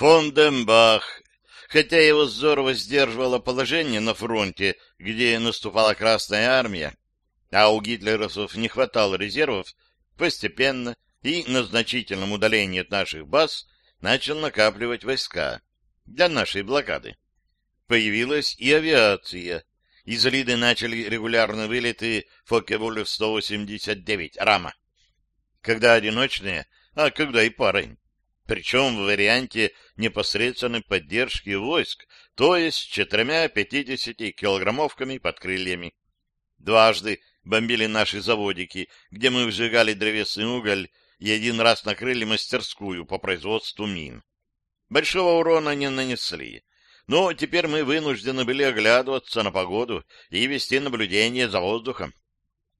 Фон Дембах, хотя его здорово сдерживало положение на фронте, где наступала Красная Армия, а у гитлеровцев не хватало резервов, постепенно и на значительном удалении от наших баз начал накапливать войска для нашей блокады. Появилась и авиация. Из Лиды начали регулярные вылеты Фокке-Вулев 189 «Рама». Когда одиночные, а когда и парой. Причем в варианте непосредственной поддержки войск, то есть четырьмя 50-килограммовками под крыльями. Дважды бомбили наши заводики, где мы выжигали древесный уголь и один раз накрыли мастерскую по производству мин. Большого урона не нанесли, но теперь мы вынуждены были оглядываться на погоду и вести наблюдение за воздухом.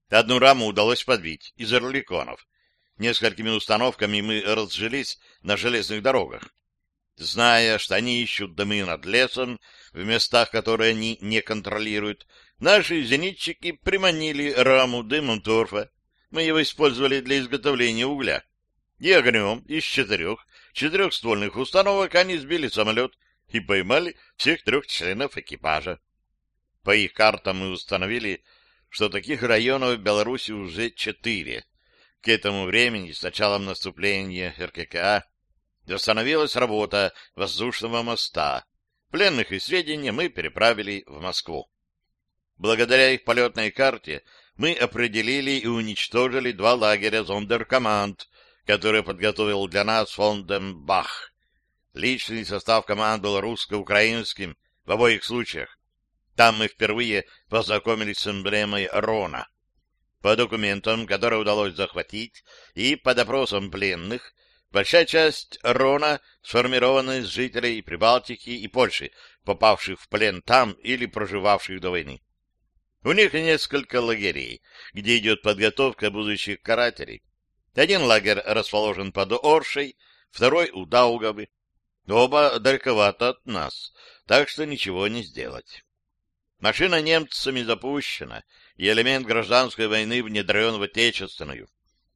Одну раму удалось подбить из орликонов. Несколькими установками мы разжились на железных дорогах. Зная, что они ищут дымы над лесом, в местах, которые они не контролируют, наши зенитчики приманили раму дымом торфа, мы его использовали для изготовления угля. И огнем из четырех четырехствольных установок они сбили самолет и поймали всех трех членов экипажа. По их картам мы установили, что таких районов в Беларуси уже четыре. К этому времени, с началом наступления РККА, остановилась работа воздушного моста. Пленных и сведения мы переправили в Москву. Благодаря их полетной карте мы определили и уничтожили два лагеря зондеркоманд, которые подготовил для нас фондом Бах. Личный состав команд был русско-украинским в обоих случаях. Там мы впервые познакомились с эмблемой Рона. По документам, которые удалось захватить, и по допросам пленных, большая часть Рона сформирована из жителей Прибалтики и Польши, попавших в плен там или проживавших до войны. У них несколько лагерей, где идет подготовка будущих карателей. Один лагерь расположен под Оршей, второй у Даугавы. Оба далековато от нас, так что ничего не сделать. Машина немцами запущена, и элемент гражданской войны внедрен в отечественную.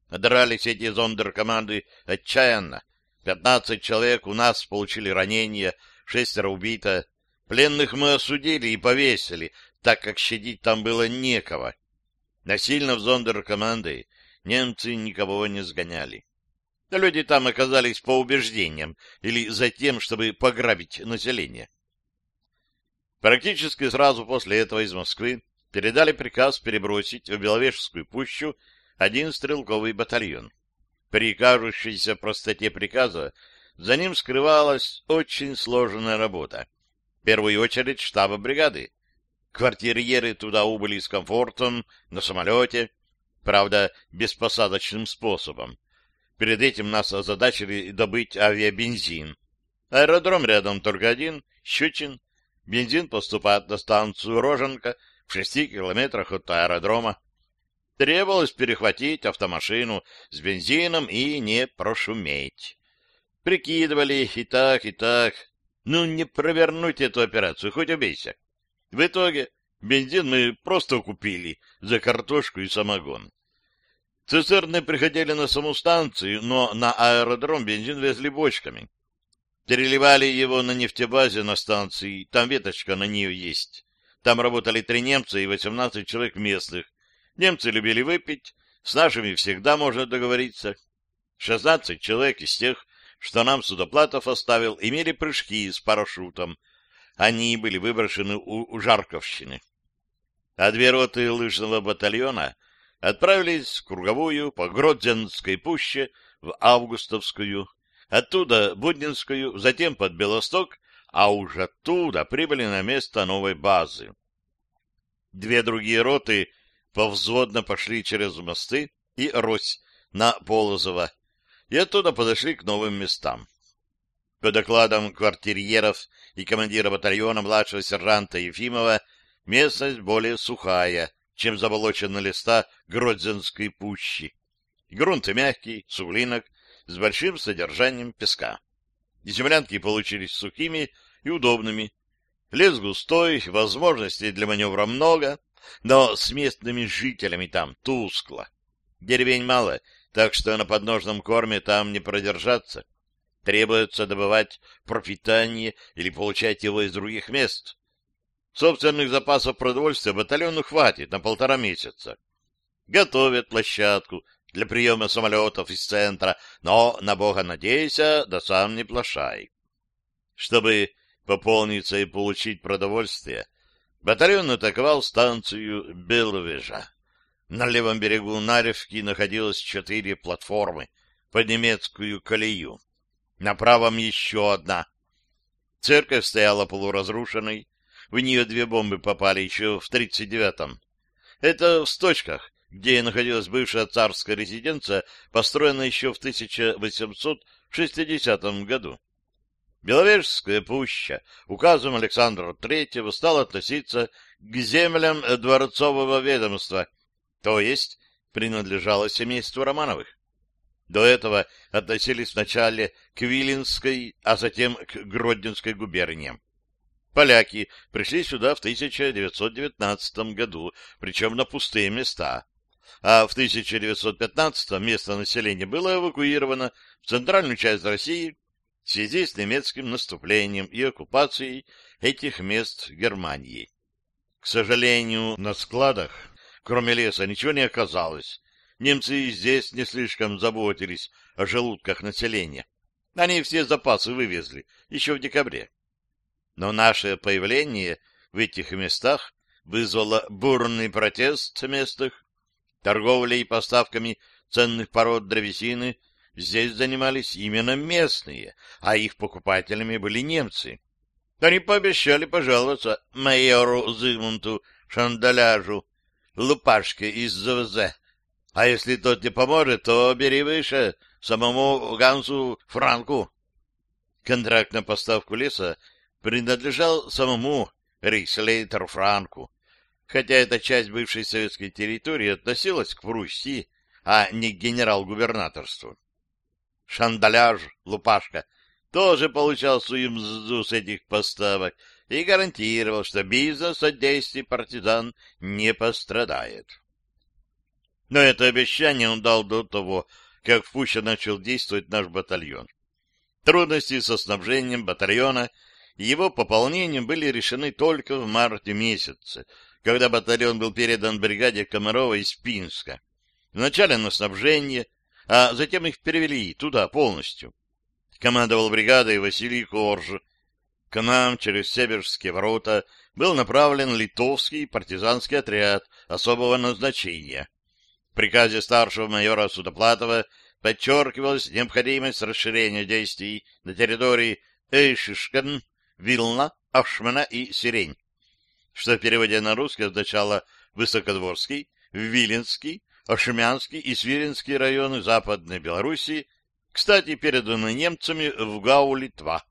Дрались эти зондеркоманды отчаянно. Пятнадцать человек у нас получили ранения, шестеро убито. Пленных мы осудили и повесили, так как щадить там было некого. Насильно в зондеркоманды немцы никого не сгоняли. Люди там оказались по убеждениям или за тем, чтобы пограбить население. Практически сразу после этого из Москвы передали приказ перебросить в Беловежскую пущу один стрелковый батальон. При кажущейся простоте приказа за ним скрывалась очень сложная работа. В первую очередь штаба бригады. Квартирьеры туда убыли с комфортом, на самолете, правда, беспосадочным способом. Перед этим нас озадачили добыть авиабензин. Аэродром рядом только один, Щучин. Бензин поступает на станцию Роженка в шести километрах от аэродрома. Требовалось перехватить автомашину с бензином и не прошуметь. Прикидывали и так, и так. Ну, не провернуть эту операцию, хоть убейся. В итоге бензин мы просто купили за картошку и самогон. Цистерны приходили на саму станцию, но на аэродром бензин везли бочками. Переливали его на нефтебазе на станции, там веточка на нее есть. Там работали три немца и восемнадцать человек местных. Немцы любили выпить, с нашими всегда можно договориться. Шестнадцать человек из тех, что нам Судоплатов оставил, имели прыжки с парашютом, они были выброшены у Жарковщины. А две роты лыжного батальона отправились в круговую по Гродзенской пуще в Августовскую, оттуда Буднинскую, затем под Белосток, а уж оттуда прибыли на место новой базы. Две другие роты повзводно пошли через мосты и Рось на Полозово, и оттуда подошли к новым местам. По докладам квартирьеров и командира батальона младшего сержанта Ефимова, местность более сухая, чем заболоченные листа Гродзенской пущи. Грунт мягкий, суглинок, с большим содержанием песка. Землянки получились сухими и удобными. Лес густой, возможностей для маневра много, но с местными жителями там тускло. Деревень мало, так что на подножном корме там не продержаться. Требуется добывать пропитание или получать его из других мест. Собственных запасов продовольствия батальону хватит на полтора месяца. Готовят площадку для приема самолетов из центра, но, на бога надейся, да сам не плашай. Чтобы пополниться и получить продовольствие, батальон атаковал станцию Белвежа. На левом берегу Наревки находилось четыре платформы под немецкую колею. На правом еще одна. Церковь стояла полуразрушенной, в нее две бомбы попали еще в 39-м. Это в Сточках, где находилась бывшая царская резиденция, построенная еще в 1860 году. Беловежская пуща указом Александра III стала относиться к землям дворцового ведомства, то есть принадлежала семейству Романовых. До этого относились вначале к Виленской, а затем к Гродненской губерниям. Поляки пришли сюда в 1919 году, причем на пустые места. А в 1915 место населения было эвакуировано в центральную часть России в связи с немецким наступлением и оккупацией этих мест Германией. К сожалению, на складах, кроме леса, ничего не оказалось. Немцы и здесь не слишком заботились о желудках населения. Они все запасы вывезли еще в декабре. Но наше появление в этих местах вызвало бурный протест местных. Торговлей и поставками ценных пород древесины здесь занимались именно местные, а их покупателями были немцы. Они пообещали пожаловаться майору Зигмунту Шандаляжу, Лупашке из ЗВЗ. А если тот не поможет, то бери выше, самому Гансу Франку. Контракт на поставку леса принадлежал самому Рейслейтеру Франку, хотя эта часть бывшей советской территории относилась к Пруссии, а не к генерал-губернаторству. Шандаляж, Лупашка, тоже получал свою мзду с этих поставок и гарантировал, что бизнес от действий партизан не пострадает. Но это обещание он дал до того, как в Пуще начал действовать наш батальон. Трудности со снабжением батальона его пополнением были решены только в марте месяце, когда батальон был передан бригаде Комарова из Пинска. Вначале на снабжение, а затем их перевели туда полностью. Командовал бригадой Василий Корж. К нам через Северские ворота был направлен литовский партизанский отряд особого назначения. В приказе старшего майора Судоплатова подчеркивалась необходимость расширения действий на территории Эйшишкен, Вилна, Ашмана и Сирень, что в переводе на русский означало Высокодворский, Виленский, Ашмянский и Свиринский районы Западной Белоруссии, кстати, переданы немцами в Гау-Литва.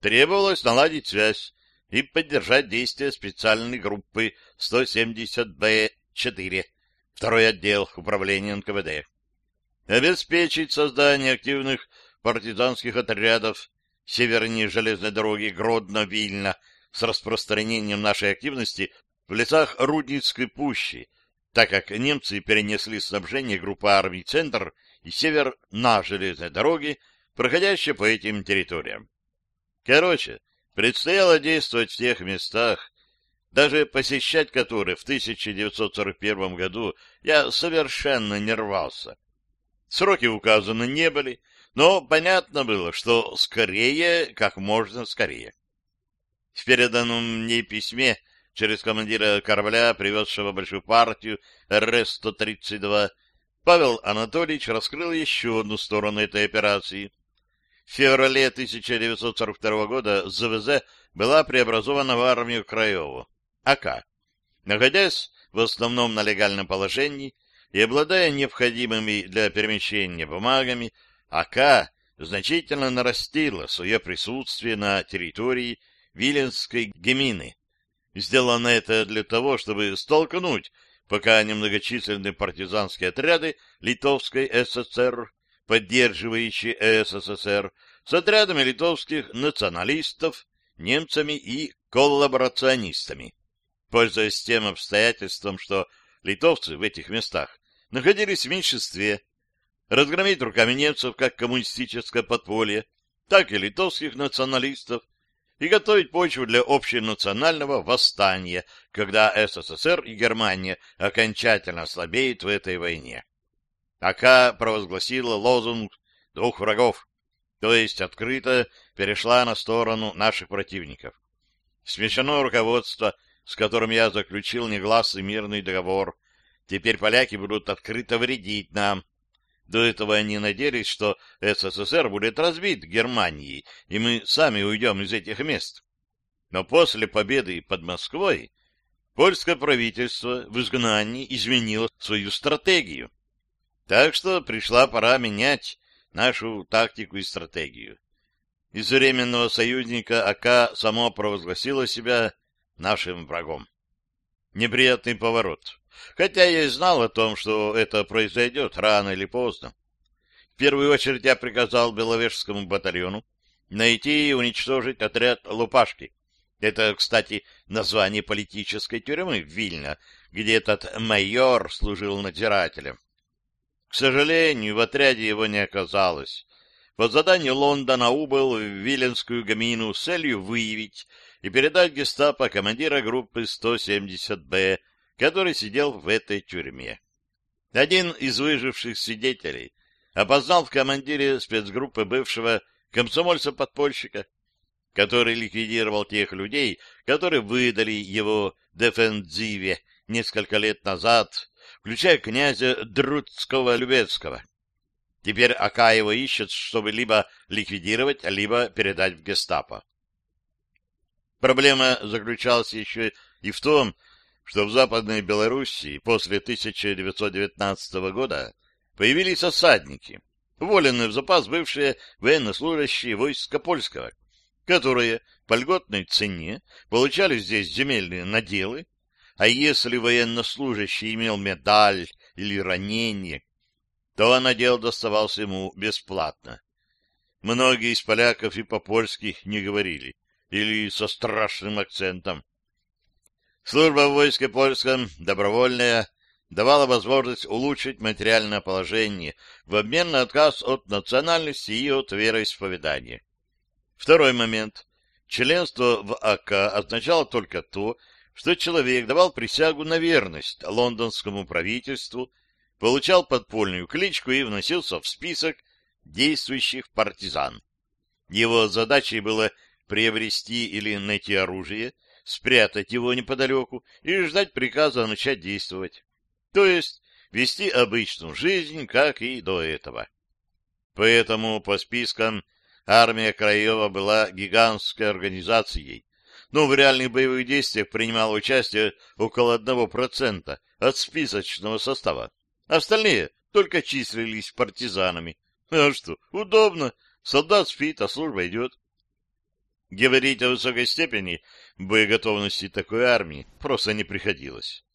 Требовалось наладить связь и поддержать действия специальной группы 170Б-4, второй отдел управления НКВД. Обеспечить создание активных партизанских отрядов севернее железной дороги Гродно-Вильна с распространением нашей активности в лесах Рудницкой пущи, так как немцы перенесли снабжение группы армий «Центр» и «Север» на железной дороге, проходящей по этим территориям. Короче, предстояло действовать в тех местах, даже посещать которые в 1941 году я совершенно не рвался. Сроки указаны не были, но понятно было, что скорее, как можно скорее. В переданном мне письме через командира корабля, привезшего большую партию РС-132, Павел Анатольевич раскрыл еще одну сторону этой операции. В феврале 1942 года ЗВЗ была преобразована в армию Краеву, АК. Находясь в основном на легальном положении и обладая необходимыми для перемещения бумагами, АК значительно нарастила свое присутствие на территории Виленской гемины. Сделано это для того, чтобы столкнуть пока немногочисленные партизанские отряды Литовской ССР, поддерживающие СССР, с отрядами литовских националистов, немцами и коллаборационистами. Пользуясь тем обстоятельством, что литовцы в этих местах находились в меньшинстве, разгромить руками немцев как коммунистическое подполье, так и литовских националистов, и готовить почву для общенационального восстания, когда СССР и Германия окончательно слабеют в этой войне. АК провозгласила лозунг двух врагов, то есть открыто перешла на сторону наших противников. Смешано руководство, с которым я заключил негласный мирный договор. Теперь поляки будут открыто вредить нам. До этого они надеялись, что СССР будет разбит Германией, и мы сами уйдем из этих мест. Но после победы под Москвой польское правительство в изгнании изменило свою стратегию. Так что пришла пора менять нашу тактику и стратегию. Из временного союзника АК само провозгласило себя нашим врагом. Неприятный поворот. Хотя я и знал о том, что это произойдет рано или поздно. В первую очередь я приказал Беловежскому батальону найти и уничтожить отряд Лупашки. Это, кстати, название политической тюрьмы в Вильно, где этот майор служил надзирателем. К сожалению, в отряде его не оказалось. По заданию Лондона убыл в Виленскую гамину с целью выявить и передать гестапо командира группы 170-Б, который сидел в этой тюрьме. Один из выживших свидетелей опознал в командире спецгруппы бывшего комсомольца-подпольщика, который ликвидировал тех людей, которые выдали его дефензиве несколько лет назад включая князя Друцкого-Любецкого. Теперь АК его ищет, чтобы либо ликвидировать, либо передать в гестапо. Проблема заключалась еще и в том, что в Западной Белоруссии после 1919 года появились осадники, уволенные в запас бывшие военнослужащие войска польского, которые по льготной цене получали здесь земельные наделы, а если военнослужащий имел медаль или ранение, то надел доставался ему бесплатно. Многие из поляков и по-польски не говорили, или со страшным акцентом. Служба в войске польском, добровольная, давала возможность улучшить материальное положение в обмен на отказ от национальности и от вероисповедания. Второй момент. Членство в АК означало только то, что человек давал присягу на верность лондонскому правительству, получал подпольную кличку и вносился в список действующих партизан. Его задачей было приобрести или найти оружие, спрятать его неподалеку и ждать приказа начать действовать. То есть вести обычную жизнь, как и до этого. Поэтому по спискам армия Краева была гигантской организацией, но в реальных боевых действиях принимало участие около одного процента от списочного состава. Остальные только числились партизанами. А что, удобно. Солдат спит, а служба идет. Говорить о высокой степени боеготовности такой армии просто не приходилось.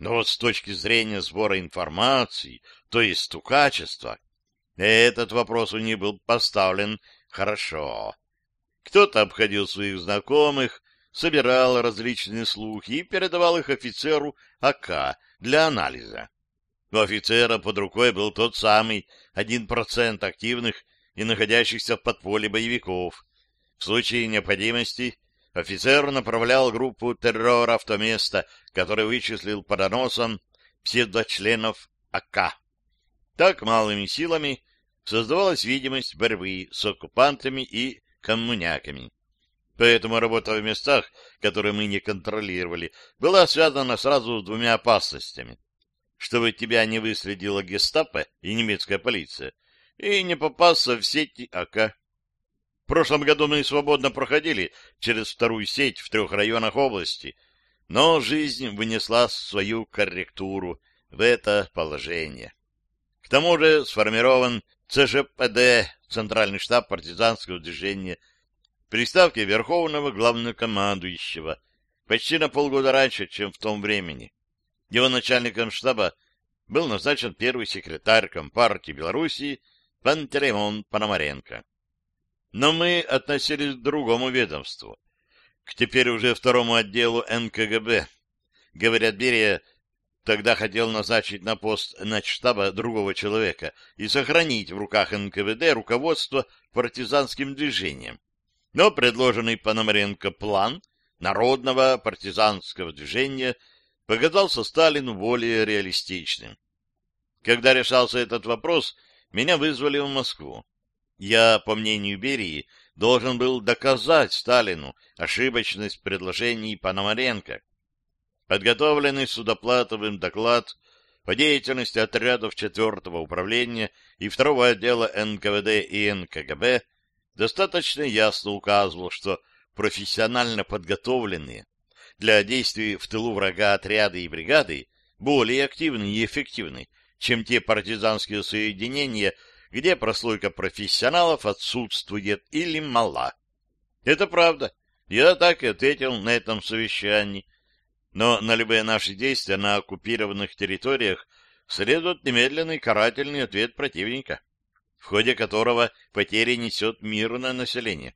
Но вот с точки зрения сбора информации, то есть у качества, этот вопрос у них был поставлен хорошо. Кто-то обходил своих знакомых, собирал различные слухи и передавал их офицеру АК для анализа. У офицера под рукой был тот самый один процент активных и находящихся в подполье боевиков. В случае необходимости офицер направлял группу террора в то место, которое вычислил по доносам псевдочленов АК. Так малыми силами создавалась видимость борьбы с оккупантами и коммуняками. Поэтому работа в местах, которые мы не контролировали, была связана сразу с двумя опасностями. Чтобы тебя не выследила гестапо и немецкая полиция, и не попасться в сети АК. Прошлом году мы свободно проходили через вторую сеть в трех районах области, но жизнь вынесла свою корректуру в это положение. К тому же сформирован ЦЖПД, Центральный штаб партизанского движения при Верховного Главнокомандующего почти на полгода раньше, чем в том времени. Его начальником штаба был назначен первый секретарь Компартии Белоруссии Пантелеймон Пономаренко. Но мы относились к другому ведомству, к теперь уже второму отделу НКГБ. Говорят, Берия тогда хотел назначить на пост начштаба другого человека и сохранить в руках НКВД руководство партизанским движением. Но предложенный Пономаренко план народного партизанского движения показался Сталину более реалистичным. Когда решался этот вопрос, меня вызвали в Москву. Я, по мнению Берии, должен был доказать Сталину ошибочность предложений Пономаренко. Подготовленный Судоплатовым доклад по деятельности отрядов 4-го управления и 2-го отдела НКВД и НКГБ достаточно ясно указывал, что профессионально подготовленные для действий в тылу врага отряды и бригады более активны и эффективны, чем те партизанские соединения, где прослойка профессионалов отсутствует или мала. Это правда. Я так и ответил на этом совещании. Но на любые наши действия на оккупированных территориях следует немедленный карательный ответ противника, в ходе которого потери несет мирное население.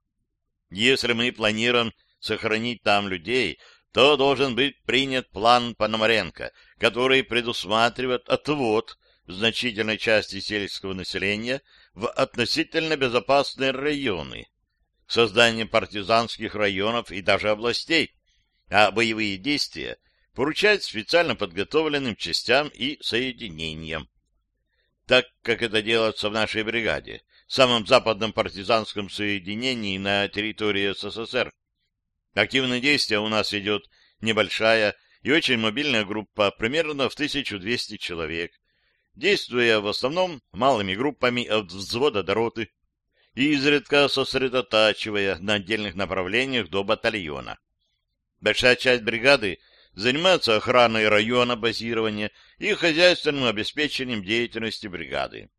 Если мы планируем сохранить там людей, то должен быть принят план Пономаренко, который предусматривает отвод значительной части сельского населения в относительно безопасные районы, создание партизанских районов и даже областей, а боевые действия поручать специально подготовленным частям и соединениям. Так, как это делается в нашей бригаде, самом западном партизанском соединении на территории СССР. Активное действие у нас идет небольшая и очень мобильная группа, примерно в 1200 человек, действуя в основном малыми группами от взвода до роты и изредка сосредотачивая на отдельных направлениях до батальона. Большая часть бригады занимается охраной района базирования и хозяйственным обеспечением деятельности бригады.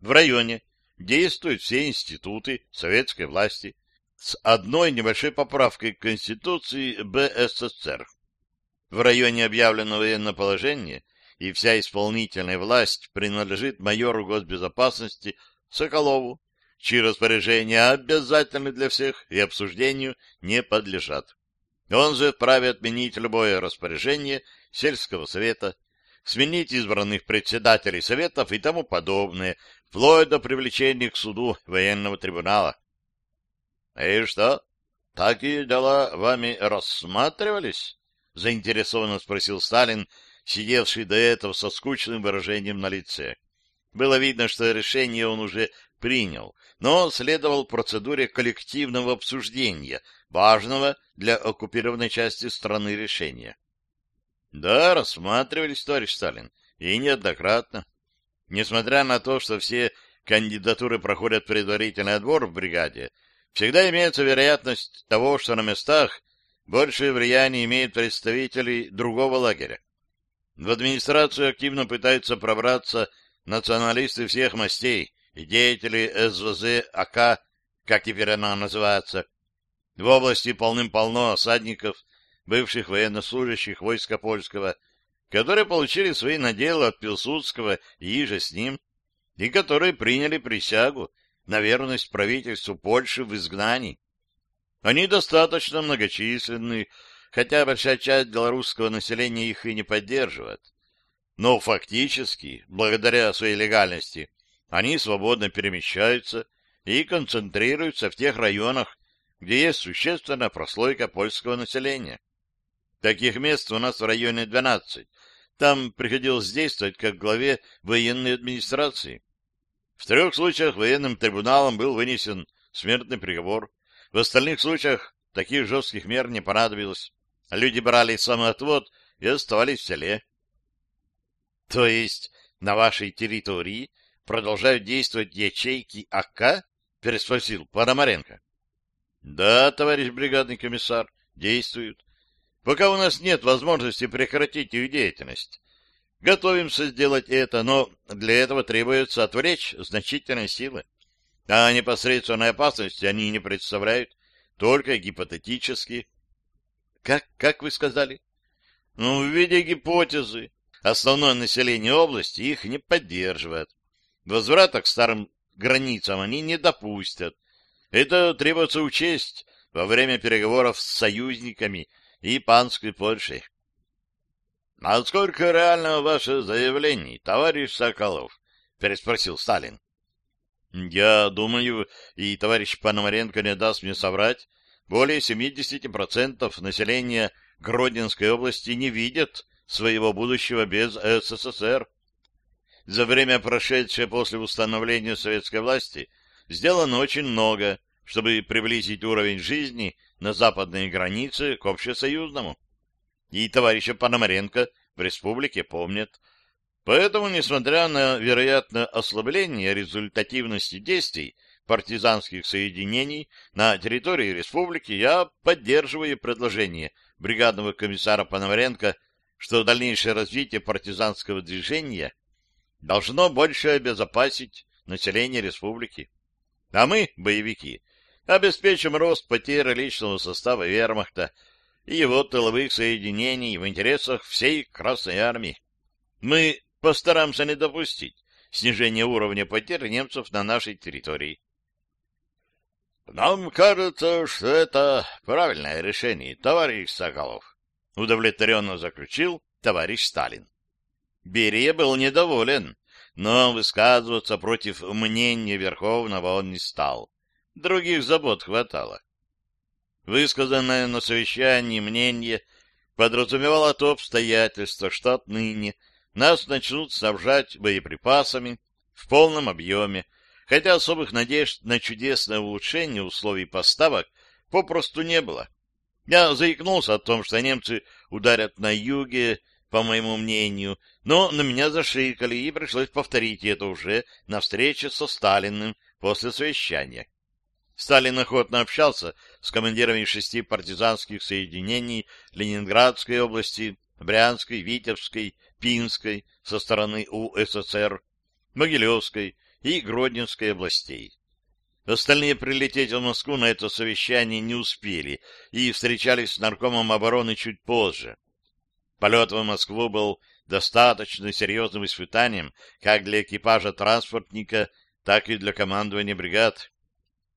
В районе действуют все институты советской власти с одной небольшой поправкой к Конституции БССР. В районе объявлено военное положение, и вся исполнительная власть принадлежит майору госбезопасности Соколову, чьи распоряжения обязательны для всех и обсуждению не подлежат. Он же вправе отменить любое распоряжение сельского совета, сменить избранных председателей советов и тому подобное, вплоть до привлечения к суду военного трибунала. — И что, такие дела вами рассматривались? — заинтересованно спросил Сталин, сидевший до этого со скучным выражением на лице. Было видно, что решение он уже принял, но следовал процедуре коллективного обсуждения, важного для оккупированной части страны решения. Да, рассматривались, товарищ Сталин, и неоднократно. Несмотря на то, что все кандидатуры проходят предварительный отбор в бригаде, всегда имеется вероятность того, что на местах большее влияние имеют представители другого лагеря. В администрацию активно пытаются пробраться националисты всех мастей и деятели СВЗ АК, как теперь она называется. В области полным-полно осадников, бывших военнослужащих войска польского, которые получили свои наделы от Пилсудского и иже с ним, и которые приняли присягу на верность правительству Польши в изгнании. Они достаточно многочисленны, хотя большая часть белорусского населения их и не поддерживает. Но фактически, благодаря своей легальности, они свободно перемещаются и концентрируются в тех районах, где есть существенная прослойка польского населения. Таких мест у нас в районе 12. Там приходилось действовать как главе военной администрации. В трех случаях военным трибуналом был вынесен смертный приговор. В остальных случаях таких жестких мер не понадобилось. Люди брали самоотвод и оставались в селе. — То есть на вашей территории продолжают действовать ячейки АК? — переспросил Пономаренко. — Да, товарищ бригадный комиссар, действуют. Пока у нас нет возможности прекратить их деятельность. Готовимся сделать это, но для этого требуется отвлечь значительные силы. А непосредственной опасности они не представляют, только гипотетически. Как, как вы сказали? Ну, в виде гипотезы. Основное население области их не поддерживает. Возврата к старым границам они не допустят. Это требуется учесть во время переговоров с союзниками и панской Польшей. — Насколько реально ваше заявление, товарищ Соколов? — переспросил Сталин. — Я думаю, и товарищ Пономаренко не даст мне соврать, более 70% населения Гродненской области не видят своего будущего без СССР. За время, прошедшее после установления советской власти, сделано очень много, чтобы приблизить уровень жизни на западной границе к общесоюзному. И товарища Пономаренко в республике помнят. Поэтому, несмотря на вероятное ослабление результативности действий партизанских соединений на территории республики, я поддерживаю предложение бригадного комиссара Пономаренко, что дальнейшее развитие партизанского движения должно больше обезопасить население республики. А мы, боевики, обеспечим рост потерь личного состава вермахта и его тыловых соединений в интересах всей Красной Армии. Мы постараемся не допустить снижения уровня потерь немцев на нашей территории. Нам кажется, что это правильное решение, товарищ Соколов, удовлетворенно заключил товарищ Сталин. Берия был недоволен, но высказываться против мнения Верховного он не стал. Других забот хватало. Высказанное на совещании мнение подразумевало то обстоятельство, что отныне нас начнут снабжать боеприпасами в полном объеме, хотя особых надежд на чудесное улучшение условий поставок попросту не было. Я заикнулся о том, что немцы ударят на юге, по моему мнению, но на меня зашикали, и пришлось повторить это уже на встрече со Сталиным после совещания. Сталин охотно общался с командирами шести партизанских соединений Ленинградской области, Брянской, Витебской, Пинской со стороны УССР, Могилевской, и Гродненской областей. Остальные прилететь в Москву на это совещание не успели и встречались с наркомом обороны чуть позже. Полет в Москву был достаточно серьезным испытанием как для экипажа транспортника, так и для командования бригад.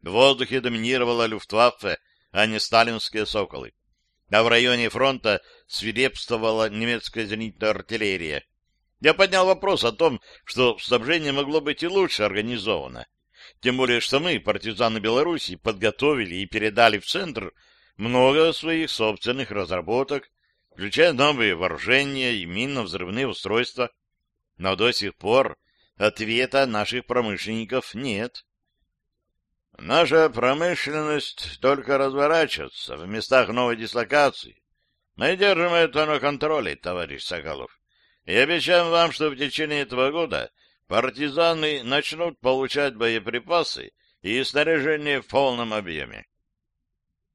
В воздухе доминировала Люфтваффе, а не сталинские «Соколы». А в районе фронта свирепствовала немецкая зенитная артиллерия, я поднял вопрос о том, что снабжение могло быть и лучше организовано. Тем более, что мы, партизаны Беларуси, подготовили и передали в Центр много своих собственных разработок, включая новые вооружения и минно-взрывные устройства. Но до сих пор ответа наших промышленников нет. Наша промышленность только разворачивается в местах новой дислокации. Мы держим это на контроле, товарищ Соколов и обещаем вам, что в течение этого года партизаны начнут получать боеприпасы и снаряжение в полном объеме.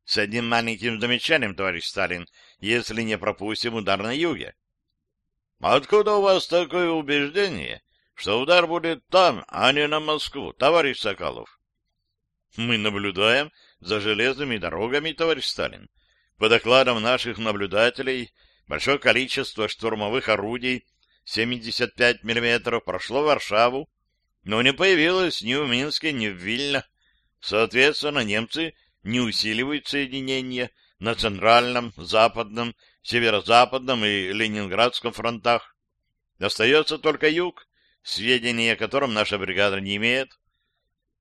С одним маленьким замечанием, товарищ Сталин, если не пропустим удар на юге. Откуда у вас такое убеждение, что удар будет там, а не на Москву, товарищ Соколов? Мы наблюдаем за железными дорогами, товарищ Сталин. По докладам наших наблюдателей, Большое количество штурмовых орудий 75 мм прошло Варшаву, но не появилось ни в Минске, ни в Вильно. Соответственно, немцы не усиливают соединения на центральном, западном, северо-западном и ленинградском фронтах. Остается только юг, сведения о котором наша бригада не имеет.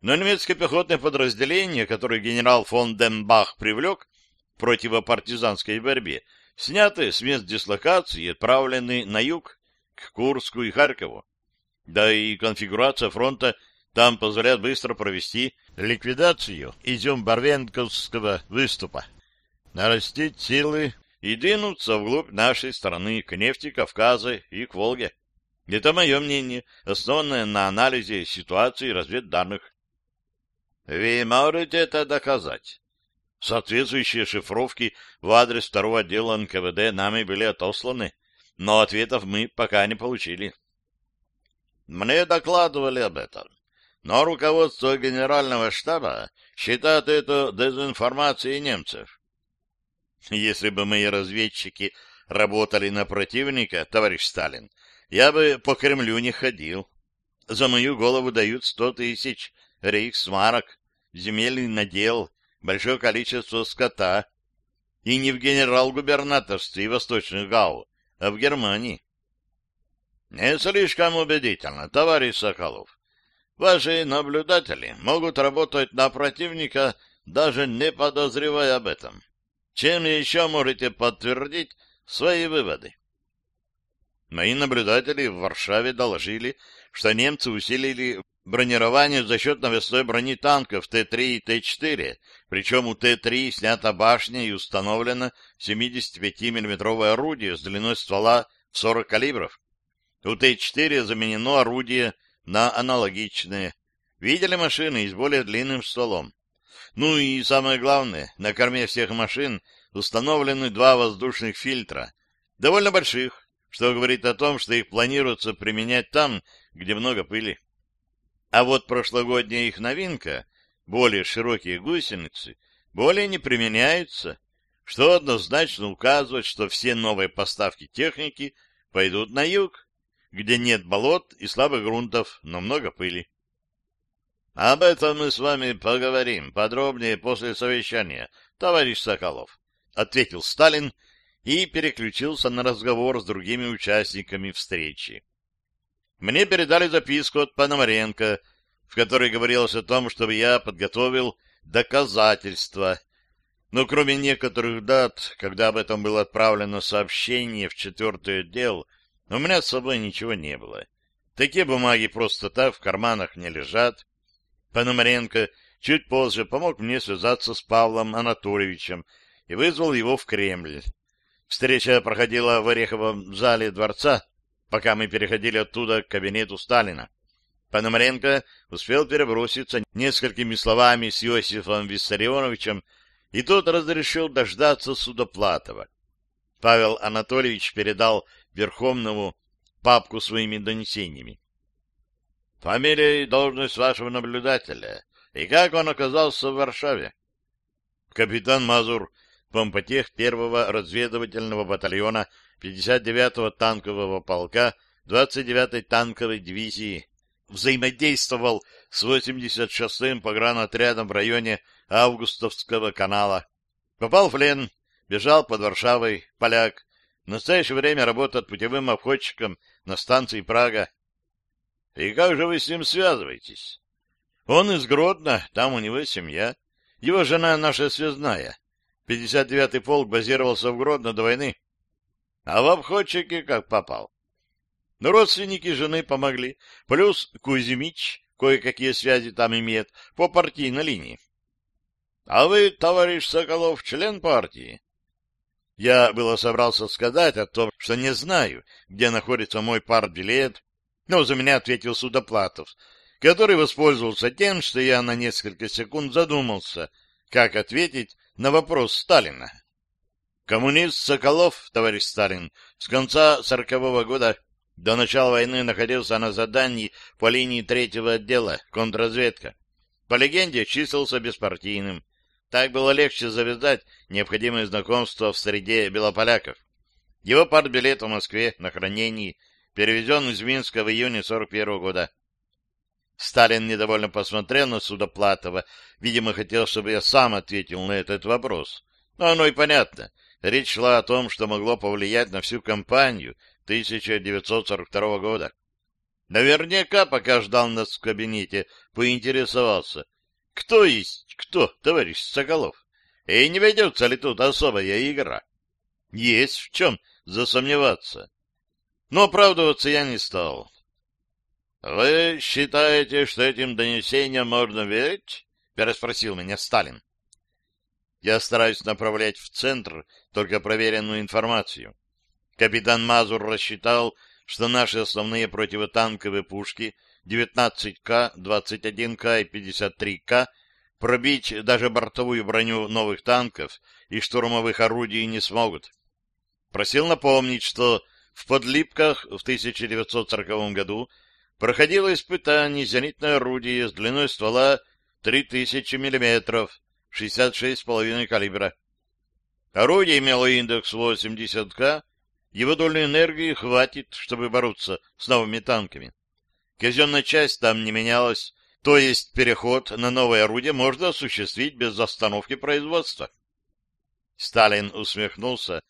Но немецкое пехотное подразделение, которое генерал фон Дембах привлек в противопартизанской борьбе, сняты с мест дислокации и отправлены на юг, к Курску и Харькову. Да и конфигурация фронта там позволяет быстро провести ликвидацию изюм-барвенковского выступа, нарастить силы и двинуться вглубь нашей страны к нефти Кавказа и к Волге. Это мое мнение, основанное на анализе ситуации и разведданных. Вы можете это доказать? Соответствующие шифровки в адрес второго отдела НКВД нами были отосланы, но ответов мы пока не получили. Мне докладывали об этом, но руководство генерального штаба считает это дезинформацией немцев. Если бы мои разведчики работали на противника, товарищ Сталин, я бы по Кремлю не ходил. За мою голову дают сто тысяч рейхсмарок, земельный надел большое количество скота, и не в генерал-губернаторстве восточных гау, а в Германии. Не слишком убедительно, товарищ Соколов. Ваши наблюдатели могут работать на противника, даже не подозревая об этом. Чем еще можете подтвердить свои выводы? Мои наблюдатели в Варшаве доложили, что немцы усилили бронирование за счет навесной брони танков Т-3 и Т-4, причем у Т-3 снята башня и установлено 75 миллиметровое орудие с длиной ствола в 40 калибров. У Т-4 заменено орудие на аналогичное. Видели машины с более длинным стволом. Ну и самое главное, на корме всех машин установлены два воздушных фильтра, довольно больших, что говорит о том, что их планируется применять там, где много пыли. А вот прошлогодняя их новинка, более широкие гусеницы, более не применяются, что однозначно указывает, что все новые поставки техники пойдут на юг, где нет болот и слабых грунтов, но много пыли. Об этом мы с вами поговорим подробнее после совещания, товарищ Соколов, ответил Сталин и переключился на разговор с другими участниками встречи. Мне передали записку от Пономаренко, в которой говорилось о том, чтобы я подготовил доказательства. Но кроме некоторых дат, когда об этом было отправлено сообщение в четвертый отдел, у меня с собой ничего не было. Такие бумаги просто так в карманах не лежат. Пономаренко чуть позже помог мне связаться с Павлом Анатольевичем и вызвал его в Кремль. Встреча проходила в Ореховом зале дворца, пока мы переходили оттуда к кабинету Сталина. Пономаренко успел переброситься несколькими словами с Иосифом Виссарионовичем, и тот разрешил дождаться Судоплатова. Павел Анатольевич передал Верховному папку своими донесениями. Фамилия и должность вашего наблюдателя, и как он оказался в Варшаве? Капитан Мазур, помпотех первого разведывательного батальона 59-го танкового полка 29-й танковой дивизии, взаимодействовал с 86-м погранотрядом в районе Августовского канала. Попал в плен, бежал под Варшавой, поляк, в настоящее время работает путевым обходчиком на станции Прага. И как же вы с ним связываетесь? Он из Гродно, там у него семья. Его жена наша связная. 59-й полк базировался в Гродно до войны. А в обходчике как попал? Но родственники жены помогли. Плюс Кузьмич кое-какие связи там имеет по партийной линии. А вы, товарищ Соколов, член партии? Я было собрался сказать о том, что не знаю, где находится мой партбилет, но за меня ответил Судоплатов, который воспользовался тем, что я на несколько секунд задумался, как ответить на вопрос Сталина. Коммунист Соколов, товарищ Сталин, с конца сорокового года до начала войны находился на задании по линии третьего отдела, контрразведка. По легенде, числился беспартийным. Так было легче завязать необходимое знакомство в среде белополяков. Его партбилет в Москве на хранении, перевезен из Минска в июне 41 года. Сталин недовольно посмотрел на Судоплатова, видимо, хотел, чтобы я сам ответил на этот вопрос. Но оно и понятно. Речь шла о том, что могло повлиять на всю кампанию 1942 года. Наверняка, пока ждал нас в кабинете, поинтересовался, кто есть кто, товарищ Соколов? И не ведется ли тут особая игра? Есть в чем засомневаться. Но оправдываться я не стал. «Вы считаете, что этим донесениям можно верить?» — переспросил меня Сталин. Я стараюсь направлять в центр только проверенную информацию. Капитан Мазур рассчитал, что наши основные противотанковые пушки 19К, 21К и 53К пробить даже бортовую броню новых танков и штурмовых орудий не смогут. Просил напомнить, что в Подлипках в 1940 году проходило испытание зенитное орудие с длиной ствола 3000 мм, 66,5 калибра. Орудие имело индекс 80К, его дольной энергии хватит, чтобы бороться с новыми танками. Казенная часть там не менялась, то есть переход на новое орудие можно осуществить без остановки производства. Сталин усмехнулся.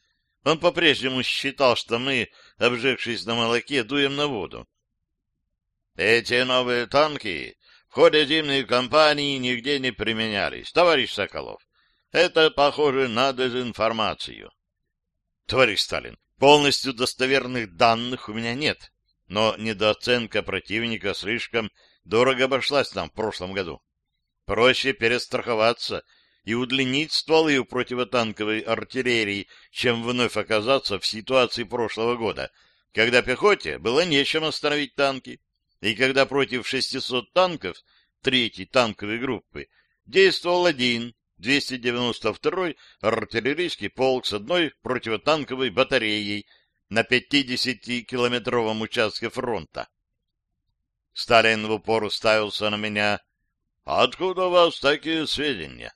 Он по-прежнему считал, что мы, обжегшись на молоке, дуем на воду. Эти новые танки ходе зимней кампании нигде не применялись, товарищ Соколов. Это похоже на дезинформацию. Товарищ Сталин, полностью достоверных данных у меня нет, но недооценка противника слишком дорого обошлась нам в прошлом году. Проще перестраховаться и удлинить стволы у противотанковой артиллерии, чем вновь оказаться в ситуации прошлого года, когда пехоте было нечем остановить танки, и когда против 600 танков третьей танковой группы действовал один 292-й артиллерийский полк с одной противотанковой батареей на 50-километровом участке фронта. Сталин в упор уставился на меня. «Откуда у вас такие сведения?»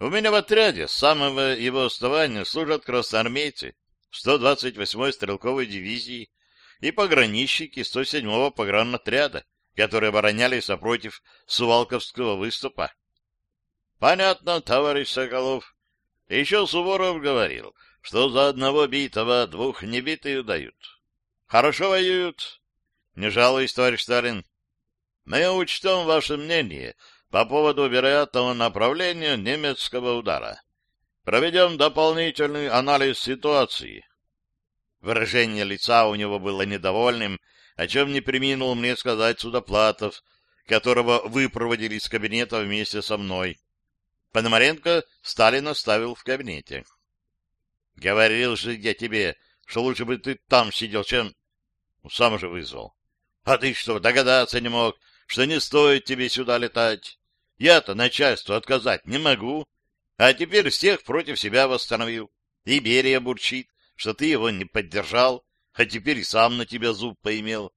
У меня в отряде с самого его основания служат красноармейцы 128-й стрелковой дивизии и пограничники 107-го погранотряда, которые оборонялись напротив Сувалковского выступа. — Понятно, товарищ Соколов. Еще Суворов говорил, что за одного битого двух небитых дают. Хорошо воюют. Не жалуюсь, товарищ Сталин. Мы учтем ваше мнение по поводу вероятного направления немецкого удара. Проведем дополнительный анализ ситуации. Выражение лица у него было недовольным, о чем не приминул мне сказать Судоплатов, которого выпроводили из кабинета вместе со мной. Пономаренко Сталин оставил в кабинете. — Говорил же я тебе, что лучше бы ты там сидел, чем... Сам же вызвал. — А ты что, догадаться не мог, что не стоит тебе сюда летать? Я-то начальству отказать не могу, а теперь всех против себя восстановил. И Берия бурчит, что ты его не поддержал, а теперь и сам на тебя зуб поимел.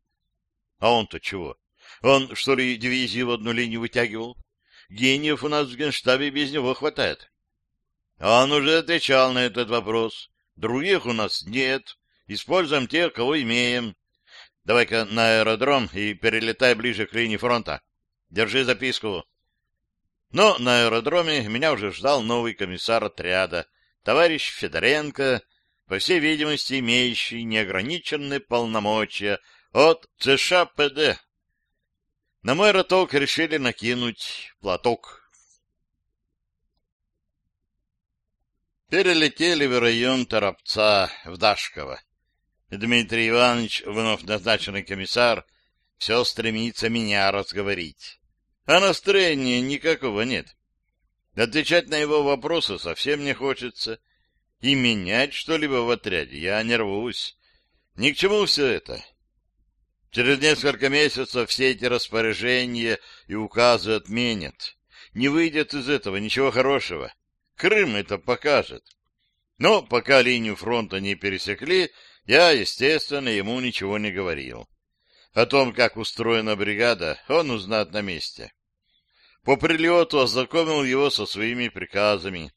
А он-то чего? Он, что ли, дивизию в одну линию вытягивал? Гениев у нас в генштабе без него хватает. Он уже отвечал на этот вопрос. Других у нас нет. Используем тех, кого имеем. Давай-ка на аэродром и перелетай ближе к линии фронта. Держи записку. Но на аэродроме меня уже ждал новый комиссар отряда, товарищ Федоренко, по всей видимости, имеющий неограниченные полномочия от ЦШПД. На мой роток решили накинуть платок. Перелетели в район Торопца, в Дашково. Дмитрий Иванович, вновь назначенный комиссар, все стремится меня разговорить а настроения никакого нет. Отвечать на его вопросы совсем не хочется. И менять что-либо в отряде я не рвусь. Ни к чему все это. Через несколько месяцев все эти распоряжения и указы отменят. Не выйдет из этого ничего хорошего. Крым это покажет. Но пока линию фронта не пересекли, я, естественно, ему ничего не говорил. О том, как устроена бригада, он узнает на месте. По прилету ознакомил его со своими приказами.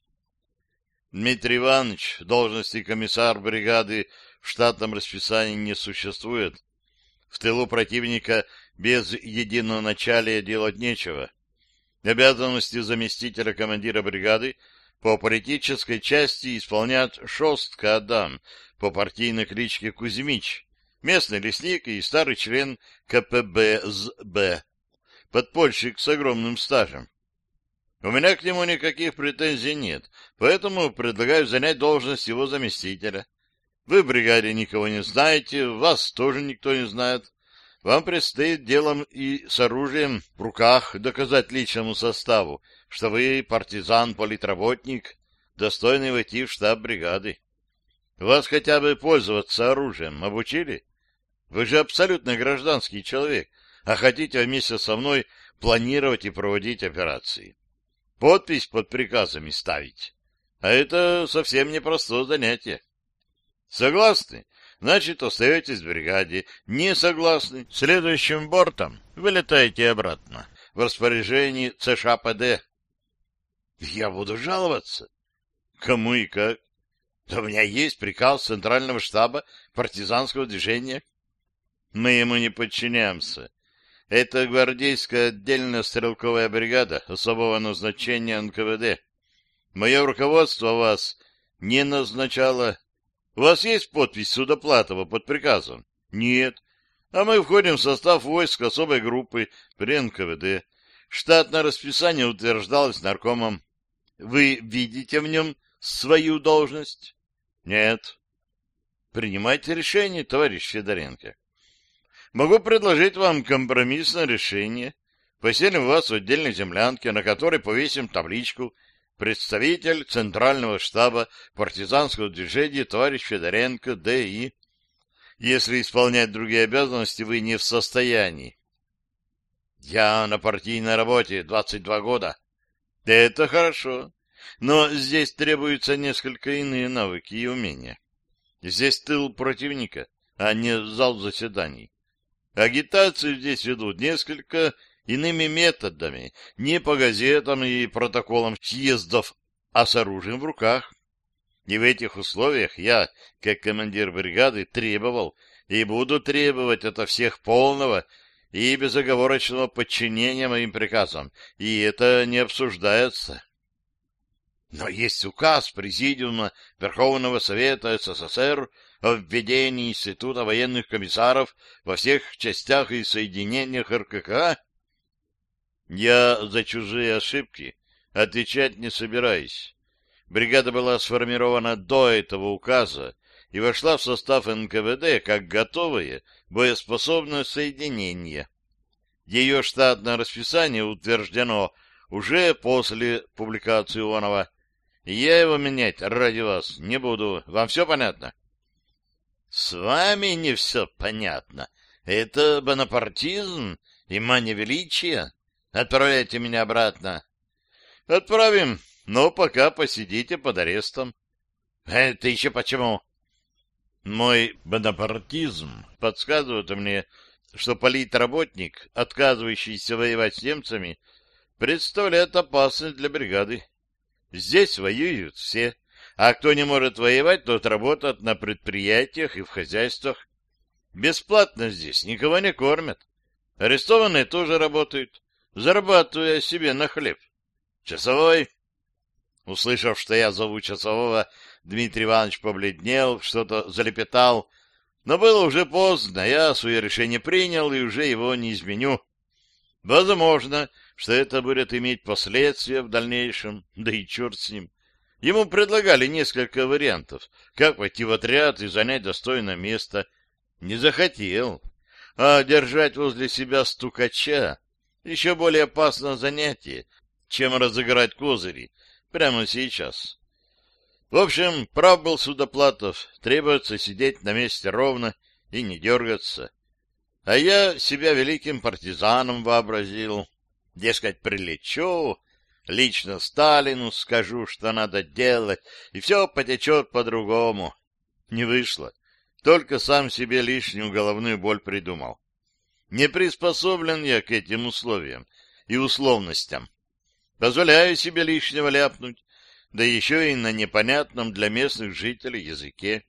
Дмитрий Иванович, должности комиссар бригады в штатном расписании не существует. В тылу противника без единого началия делать нечего. Обязанности заместителя командира бригады по политической части исполняет Шостка Адам по партийной кличке Кузьмич, местный лесник и старый член КПБ-СБ, подпольщик с огромным стажем. У меня к нему никаких претензий нет, поэтому предлагаю занять должность его заместителя. Вы в бригаде никого не знаете, вас тоже никто не знает. Вам предстоит делом и с оружием в руках доказать личному составу, что вы партизан-политработник, достойный войти в штаб бригады. Вас хотя бы пользоваться оружием обучили? Вы же абсолютно гражданский человек, а хотите вместе со мной планировать и проводить операции. Подпись под приказами ставить. А это совсем непростое занятие. Согласны? Значит, остаетесь в бригаде. Не согласны? Следующим бортом вылетаете обратно в распоряжении ЦШПД. Я буду жаловаться. Кому и как? Да у меня есть приказ Центрального штаба партизанского движения. Мы ему не подчиняемся. Это гвардейская отдельная стрелковая бригада особого назначения НКВД. Мое руководство вас не назначало У вас есть подпись Судоплатова под приказом? Нет. А мы входим в состав войск особой группы при НКВД. Штатное расписание утверждалось наркомом. Вы видите в нем свою должность? Нет. Принимайте решение, товарищ Федоренко. Могу предложить вам компромиссное решение. Поселим вас в отдельной землянке, на которой повесим табличку «Представитель Центрального штаба партизанского движения товарищ Федоренко Д.И.» если исполнять другие обязанности вы не в состоянии. Я на партийной работе 22 года. Это хорошо. Но здесь требуются несколько иные навыки и умения. Здесь тыл противника, а не зал заседаний. Агитацию здесь ведут несколько иными методами, не по газетам и протоколам съездов, а с оружием в руках. И в этих условиях я, как командир бригады, требовал и буду требовать от всех полного и безоговорочного подчинения моим приказам, и это не обсуждается. Но есть указ Президиума Верховного Совета СССР о введении Института военных комиссаров во всех частях и соединениях РКК. Я за чужие ошибки отвечать не собираюсь. Бригада была сформирована до этого указа и вошла в состав НКВД как готовое боеспособное соединение. Ее штатное расписание утверждено уже после публикации Ионова, я его менять ради вас не буду. Вам все понятно? — С вами не все понятно. Это бонапартизм и мания величия. Отправляйте меня обратно. — Отправим, но пока посидите под арестом. — Это еще почему? Мой бонапартизм подсказывает мне, что политработник, отказывающийся воевать с немцами, представляет опасность для бригады. Здесь воюют все, а кто не может воевать, тот работает на предприятиях и в хозяйствах. Бесплатно здесь никого не кормят. Арестованные тоже работают, зарабатывая себе на хлеб. Часовой. Услышав, что я зову часового, Дмитрий Иванович побледнел, что-то залепетал, но было уже поздно, я свое решение принял и уже его не изменю. Возможно, что это будет иметь последствия в дальнейшем, да и черт с ним. Ему предлагали несколько вариантов, как пойти в отряд и занять достойное место. Не захотел. А держать возле себя стукача — еще более опасное занятие, чем разыграть козыри прямо сейчас. В общем, прав был Судоплатов, требуется сидеть на месте ровно и не дергаться. А я себя великим партизаном вообразил. Дескать, прилечу, лично Сталину скажу, что надо делать, и все потечет по-другому. Не вышло. Только сам себе лишнюю головную боль придумал. Не приспособлен я к этим условиям и условностям. Позволяю себе лишнего ляпнуть, да еще и на непонятном для местных жителей языке.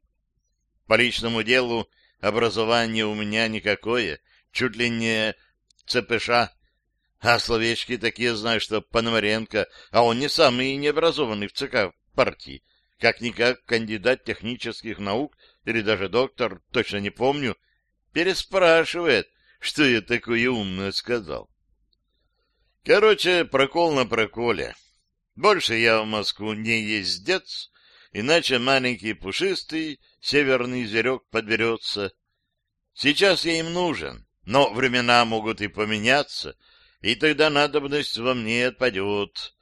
По личному делу образование у меня никакое, чуть ли не ЦПШ, а словечки такие знаю, что Пономаренко, а он не самый необразованный в ЦК партии, как-никак кандидат технических наук или даже доктор, точно не помню, переспрашивает, что я такое умное сказал. Короче, прокол на проколе. Больше я в Москву не ездец, иначе маленький пушистый северный зверек подберется. Сейчас я им нужен, но времена могут и поменяться, и тогда надобность во мне отпадет.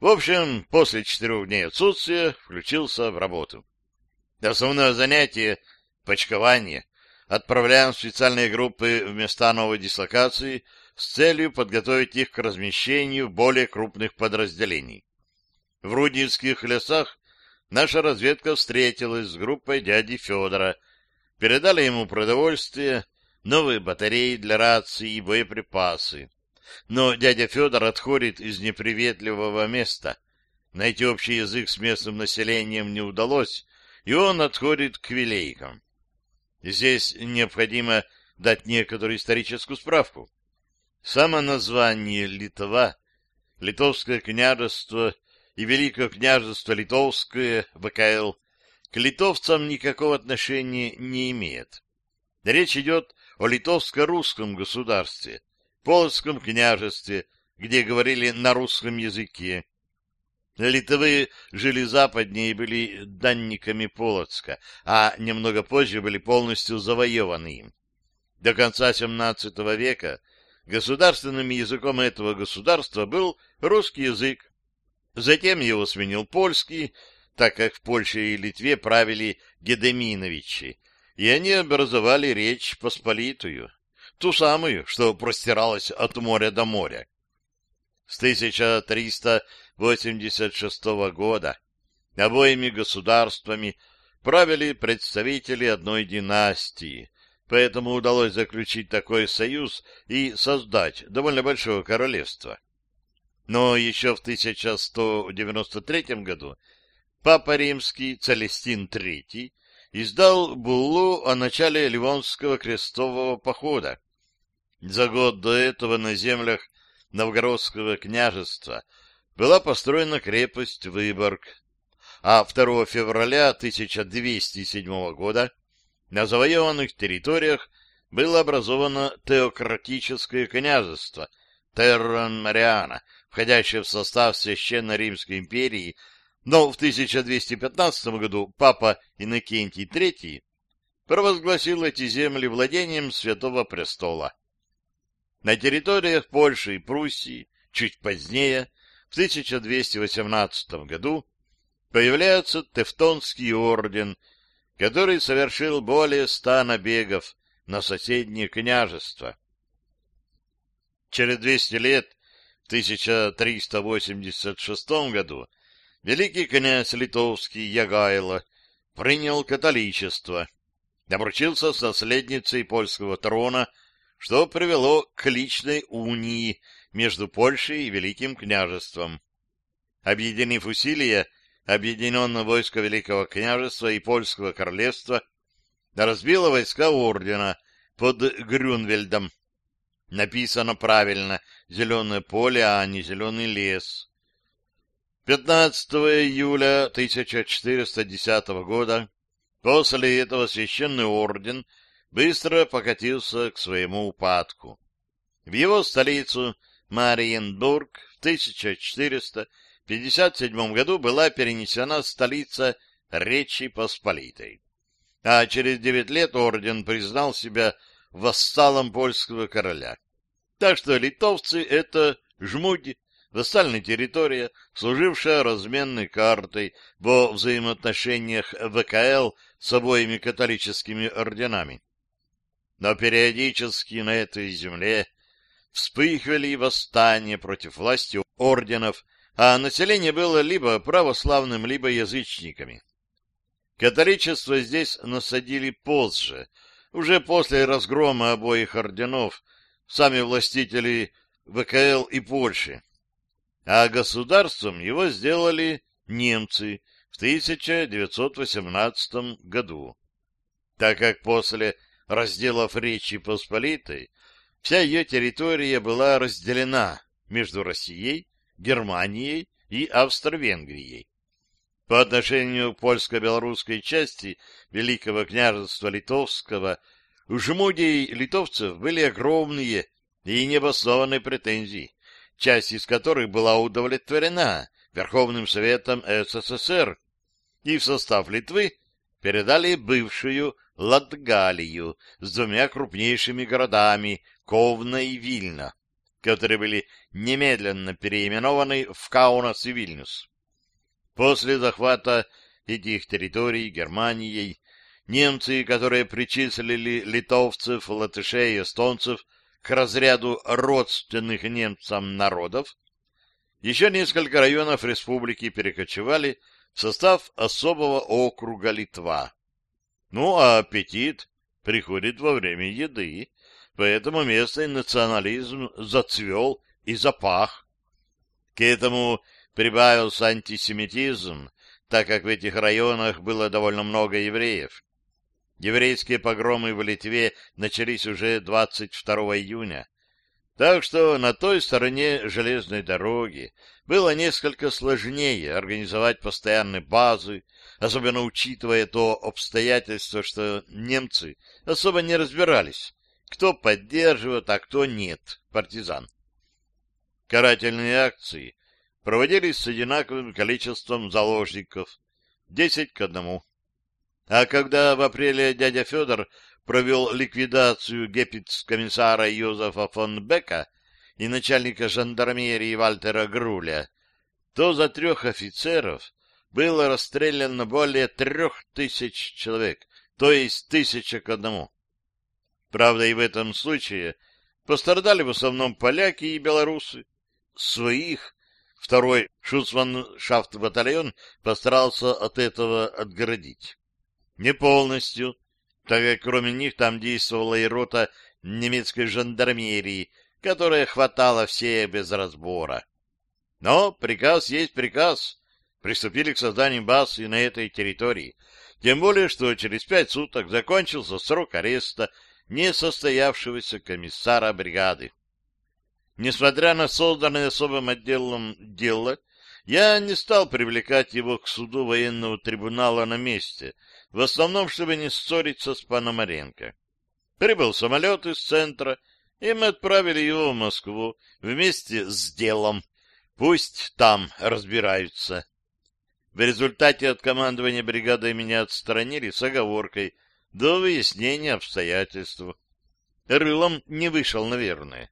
В общем, после четырех дней отсутствия включился в работу. Основное занятие — почкование. Отправляем специальные группы в места новой дислокации с целью подготовить их к размещению более крупных подразделений. В Руднинских лесах наша разведка встретилась с группой дяди Федора, передали ему продовольствие, новые батареи для рации и боеприпасы. Но дядя Федор отходит из неприветливого места. Найти общий язык с местным населением не удалось, и он отходит к вилейкам. Здесь необходимо дать некоторую историческую справку. Само название Литва, Литовское княжество и Великое княжество Литовское, ВКЛ, к литовцам никакого отношения не имеет. Речь идет о литовско-русском государстве, Полоцком княжестве, где говорили на русском языке. Литвы жили западнее и были данниками Полоцка, а немного позже были полностью завоеваны им. До конца XVII века государственным языком этого государства был русский язык. Затем его сменил польский, так как в Польше и Литве правили Гедеминовичи, и они образовали Речь Посполитую, ту самую, что простиралась от моря до моря. С 1386 года обоими государствами правили представители одной династии, поэтому удалось заключить такой союз и создать довольно большое королевство. Но еще в 1193 году Папа Римский Целестин III издал буллу о начале Ливонского крестового похода. За год до этого на землях Новгородского княжества была построена крепость Выборг, а 2 февраля 1207 года на завоеванных территориях было образовано теократическое княжество Терран Мариана, входящее в состав Священной Римской империи но в 1215 году папа Иннокентий III провозгласил эти земли владением Святого Престола. На территориях Польши и Пруссии чуть позднее, в 1218 году, появляется Тевтонский орден, который совершил более ста набегов на соседние княжества. Через 200 лет, в 1386 году, великий князь литовский Ягайло принял католичество, обручился с наследницей польского трона, что привело к личной унии между Польшей и Великим княжеством. Объединив усилия, объединенное войско Великого княжества и Польского королевства разбило войска ордена под Грюнвельдом. Написано правильно «зеленое поле», а не «зеленый лес». 15 июля 1410 года после этого священный орден быстро покатился к своему упадку. В его столицу Мариенбург в 1457 году была перенесена столица Речи Посполитой. А через девять лет орден признал себя вассалом польского короля. Так что литовцы — это жмуди, вассальная территория, служившая разменной картой во взаимоотношениях ВКЛ с обоими католическими орденами. Но периодически на этой земле вспыхивали восстания против власти орденов, а население было либо православным, либо язычниками. Католичество здесь насадили позже, уже после разгрома обоих орденов, сами властители ВКЛ и Польши а государством его сделали немцы в 1918 году. Так как после разделов Речи Посполитой вся ее территория была разделена между Россией, Германией и Австро-Венгрией. По отношению к польско-белорусской части Великого княжества Литовского у жмудей литовцев были огромные и необоснованные претензии часть из которых была удовлетворена Верховным Советом СССР, и в состав Литвы передали бывшую Латгалию с двумя крупнейшими городами Ковна и Вильна, которые были немедленно переименованы в Каунас и Вильнюс. После захвата этих территорий Германией немцы, которые причислили литовцев, латышей и эстонцев к разряду родственных немцам народов, еще несколько районов республики перекочевали в состав особого округа Литва. Ну, а аппетит приходит во время еды, поэтому местный национализм зацвел и запах. К этому прибавился антисемитизм, так как в этих районах было довольно много евреев. Еврейские погромы в Литве начались уже 22 июня. Так что на той стороне железной дороги, было несколько сложнее организовать постоянные базы, особенно учитывая то обстоятельство, что немцы особо не разбирались, кто поддерживает, а кто нет партизан. Карательные акции проводились с одинаковым количеством заложников, десять к одному. А когда в апреле дядя Федор провел ликвидацию гепиц-комиссара Йозефа фон Бека и начальника жандармерии Вальтера Груля, то за трех офицеров было расстреляно более трех тысяч человек, то есть тысяча к одному. Правда, и в этом случае пострадали в основном поляки и белорусы. Своих второй шуцманшафт-батальон постарался от этого отгородить. Не полностью, так как кроме них там действовала и рота немецкой жандармерии, которая хватала всех без разбора. Но приказ есть приказ. Приступили к созданию баз и на этой территории. Тем более, что через пять суток закончился срок ареста несостоявшегося комиссара бригады. Несмотря на созданное особым отделом дело, я не стал привлекать его к суду военного трибунала на месте, в основном, чтобы не ссориться с Пономаренко. Прибыл самолет из центра, и мы отправили его в Москву вместе с делом. Пусть там разбираются. В результате от командования бригадой меня отстранили с оговоркой до выяснения обстоятельств. Рылом не вышел, наверное.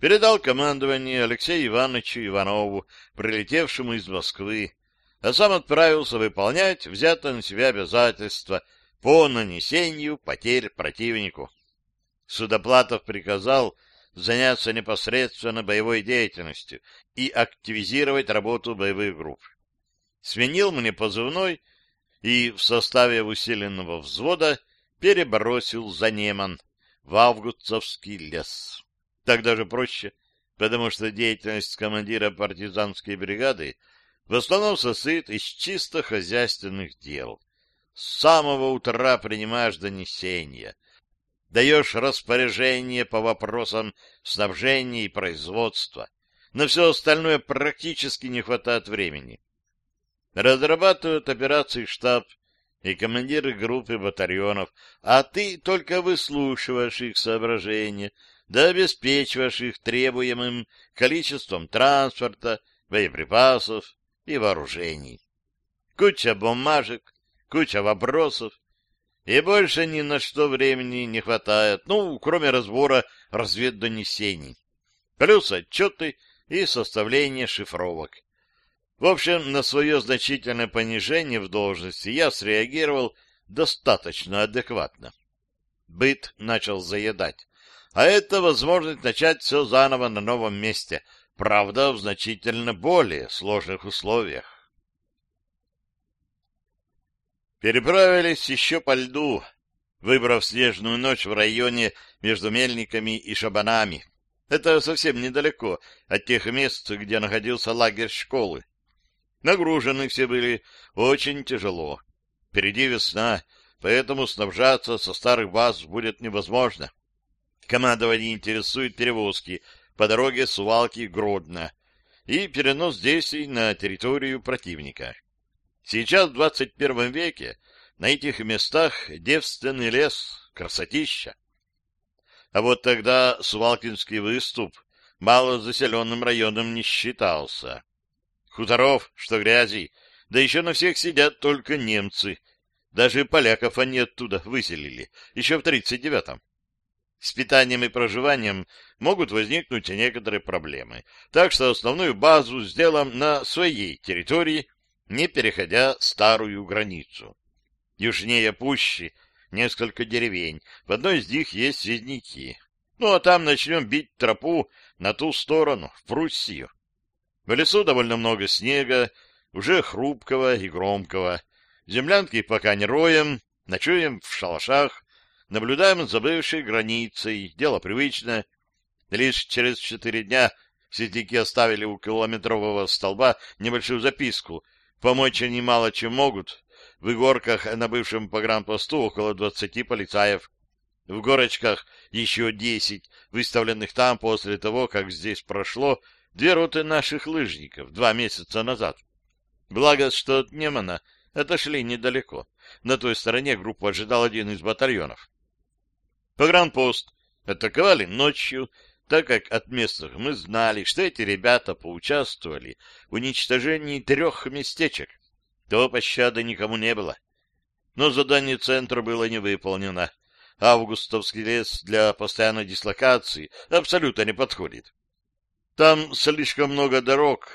Передал командование Алексею Ивановичу Иванову, прилетевшему из Москвы, а сам отправился выполнять взятое на себя обязательства по нанесению потерь противнику. Судоплатов приказал заняться непосредственно боевой деятельностью и активизировать работу боевых групп. Сменил мне позывной и в составе усиленного взвода перебросил за Неман в Августовский лес. Так даже проще, потому что деятельность командира партизанской бригады в основном состоит из чисто хозяйственных дел. С самого утра принимаешь донесения, даешь распоряжение по вопросам снабжения и производства. На все остальное практически не хватает времени. Разрабатывают операции штаб и командиры группы батальонов, а ты только выслушиваешь их соображения, да обеспечиваешь их требуемым количеством транспорта, боеприпасов и вооружений. Куча бумажек, куча вопросов, и больше ни на что времени не хватает, ну, кроме разбора разведдонесений, плюс отчеты и составление шифровок. В общем, на свое значительное понижение в должности я среагировал достаточно адекватно. Быт начал заедать. А это возможность начать все заново на новом месте, правда, в значительно более сложных условиях. Переправились еще по льду, выбрав снежную ночь в районе между Мельниками и Шабанами. Это совсем недалеко от тех мест, где находился лагерь школы. Нагружены все были очень тяжело. Впереди весна, поэтому снабжаться со старых баз будет невозможно. Командование интересует перевозки по дороге Сувалки-Гродно и перенос действий на территорию противника. Сейчас, в 21 веке, на этих местах девственный лес, красотища. А вот тогда Сувалкинский выступ малозаселенным районом не считался. Хуторов, что грязи, да еще на всех сидят только немцы. Даже поляков они оттуда выселили, еще в 39-м. С питанием и проживанием могут возникнуть некоторые проблемы, так что основную базу сделаем на своей территории, не переходя старую границу. Южнее пущи несколько деревень, в одной из них есть связняки. Ну, а там начнем бить тропу на ту сторону, в Пруссию. В лесу довольно много снега, уже хрупкого и громкого. Землянки пока не роем, ночуем в шалашах, Наблюдаем за бывшей границей. Дело привычное. Лишь через четыре дня сетики оставили у километрового столба небольшую записку. Помочь они мало чем могут. В игорках на бывшем погранпосту около двадцати полицаев. В горочках еще десять, выставленных там после того, как здесь прошло две роты наших лыжников два месяца назад. Благо, что от Немана отошли недалеко. На той стороне группу ожидал один из батальонов. Погранпост атаковали ночью, так как от местных мы знали, что эти ребята поучаствовали в уничтожении трех местечек, то пощады никому не было. Но задание центра было не выполнено. Августовский лес для постоянной дислокации абсолютно не подходит. Там слишком много дорог,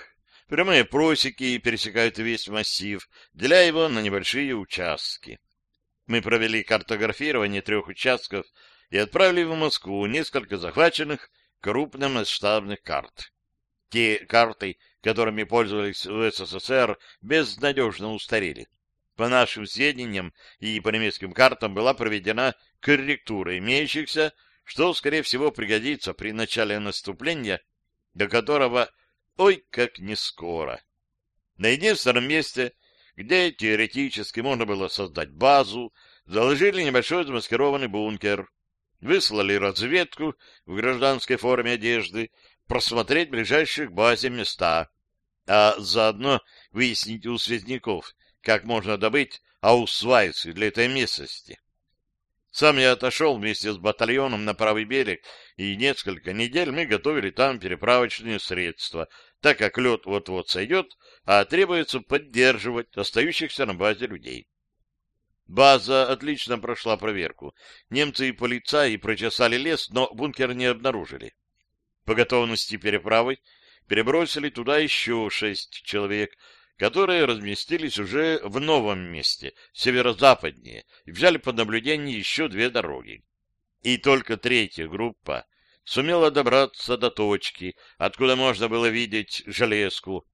прямые просеки пересекают весь массив, деля его на небольшие участки. Мы провели картографирование трех участков и отправили в Москву несколько захваченных крупномасштабных карт. Те карты, которыми пользовались в СССР, безнадежно устарели. По нашим сведениям и по немецким картам была проведена корректура имеющихся, что, скорее всего, пригодится при начале наступления, до которого, ой, как не скоро. На единственном месте, где теоретически можно было создать базу, заложили небольшой замаскированный бункер, выслали разведку в гражданской форме одежды, просмотреть ближайшие к базе места, а заодно выяснить у связников, как можно добыть аусвайсы для этой местности. Сам я отошел вместе с батальоном на правый берег, и несколько недель мы готовили там переправочные средства, так как лед вот-вот сойдет, а требуется поддерживать остающихся на базе людей. База отлично прошла проверку. Немцы и полицаи прочесали лес, но бункер не обнаружили. По готовности переправы перебросили туда еще шесть человек, которые разместились уже в новом месте, северо-западнее, и взяли под наблюдение еще две дороги. И только третья группа сумела добраться до точки, откуда можно было видеть железку.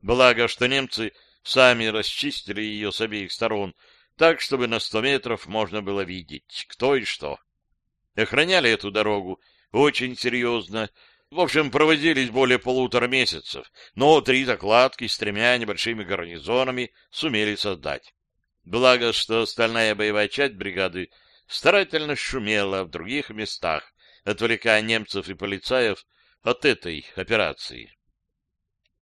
Благо, что немцы сами расчистили ее с обеих сторон, так, чтобы на сто метров можно было видеть, кто и что. Охраняли эту дорогу очень серьезно. В общем, проводились более полутора месяцев, но три закладки с тремя небольшими гарнизонами сумели создать. Благо, что остальная боевая часть бригады старательно шумела в других местах, отвлекая немцев и полицаев от этой операции.